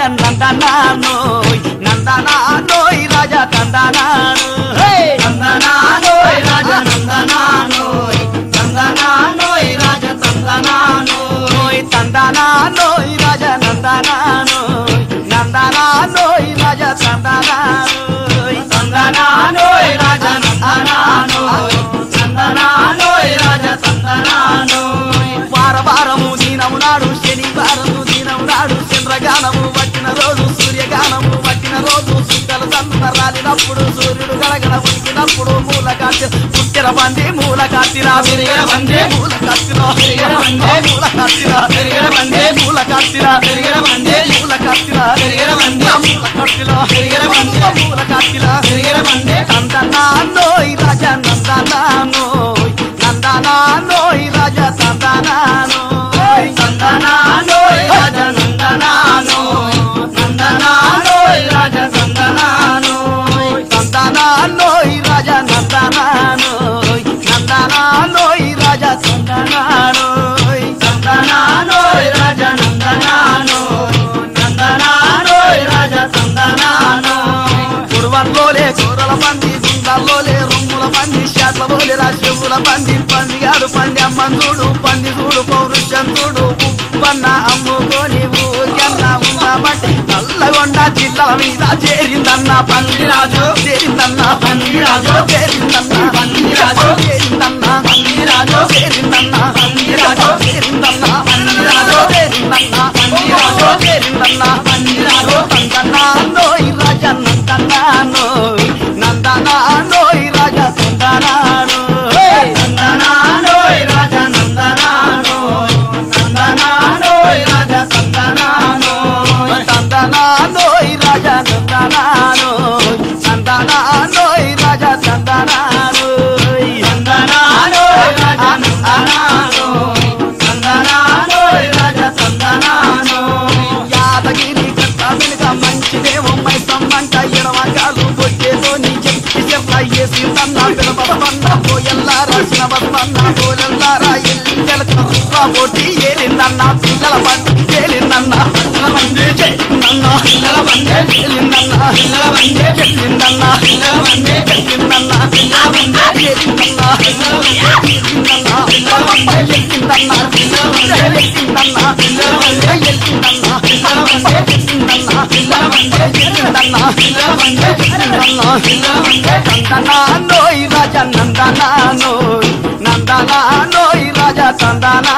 రాజా నందనానోయ్ నందనానోయ్ రాజా తందనాను హే! తందనానోయ్ రాజ నందనానోయ్ తందనానోయ్ రాజ తందనానోయ్ ఓయ్ తందనానోయ్ రాజా నందనానోయ్ నందనానోయ్ రాజా తందనానోయ్ తందనానోయ్ రాజ నందనానోయ్ తందనానోయ్ రాజ తందనానోయ్ వార వారము దినము నాడు శనివారము దినము నాడు చంద్రగానము చంద్రన రాలినప్పుడు సూర్యుడు గడగడ ఉనికినప్పుడు మూల కాచి పుట్టిన బంది మూల కాచిరా బందే మూల కాచిరా బందే మూల కాచిరా పెరిగిన బందే మూల కాచిరా పెరిగిన బందే మూల కాచిరా పెరిగిన బందే మూల కాచిరా పెరిగిన బందే మూల కాచిరా పెరిగిన బందే తందనాన్నో ఈ రాజా నందనాన్నో పందుల పంది పందిగాడు పంది అమ్మందుడు పంది చూడు పౌరుషంతుడు. ఉప్పన్న అమ్ముకొని ఊగన్న ఉండబట్టి నల్లగొండ జిల్లా మీద చేరిందన్న పందిరాజు చేరిందన్న పందిరాజు చేరిందన్న ఏసిందన్న పిలపదమన్న పోయల్లారా శినవదమన్న పోలల్లారా ఎల్లెలక పోటీ ఏలిందన్న పిల్లల బండి ఏలిందన్న పిల్లల బండి చేలిందన్న పిల్లల బండి ఏలిందన్న పిల్లల బండి చెల్లిందన్న పిల్లల బండి చెల్లిందన్న పిల్లల బండి పిల్లల బండి పిల్లల బండి పిల్లల బండి పిల్లల బండి పిల్లల బండి పిల్లల బండి పిల్లల బండి పిల్లల బండి i'm mandana